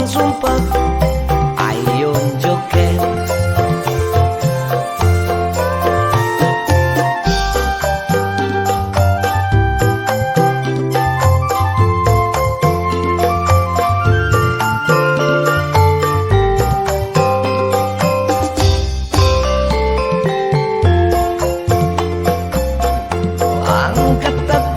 yang sumpah Ayo joget. Angkat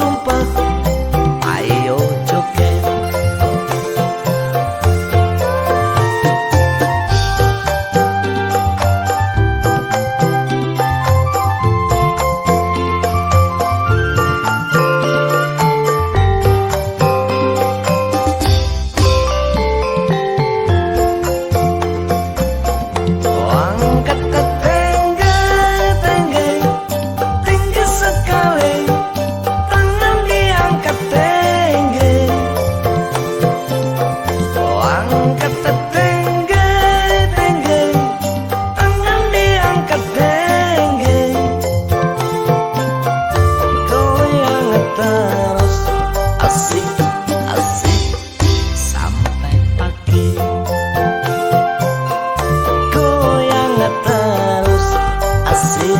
un paso.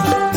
you.